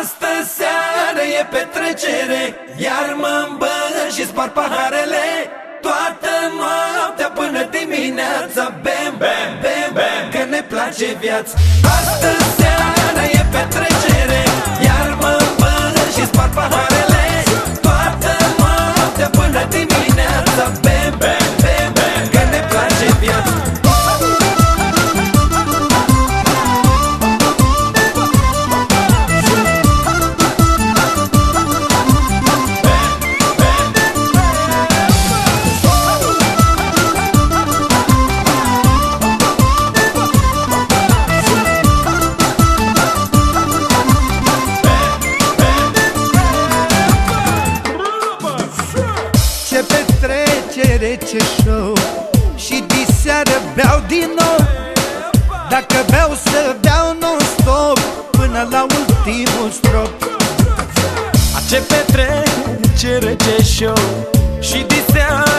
Astăzi seară e petrecere Iar mă îmbăr și spar paharele. Toată noaptea până dimineața Bem, bem, bem, bem Că ne place viața. Astăzi petrecere, ce show. Și diseară beau din nou. Dacă beau să beau non-stop Până la ultimul strop. Ce petrecere, ce show. Și diseară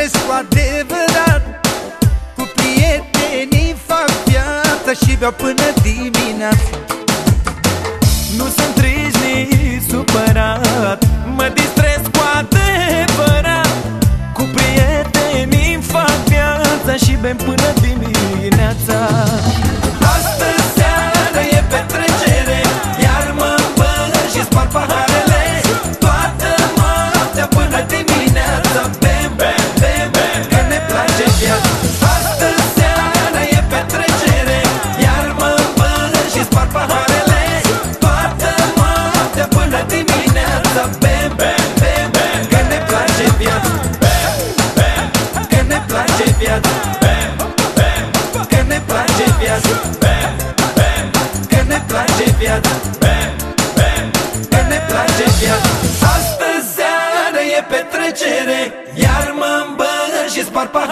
Mă distrez cu adevărat. Cu prietenii fac viața Și beau până dimineața Nu sunt trist, nici supărat. Mă distrez cu adevărat. Cu prietenii fac viața Și bem până dimineața dimineața Bem, bem, bem, bem Că ne place viața. Bem, bem Că ne place viața. Bem, bem Că ne place viața. Bem, bem Că ne place viața. Bem, bem Că ne place viața. Astăzi seară e petrecere Iar mă îmbăr și spar paharele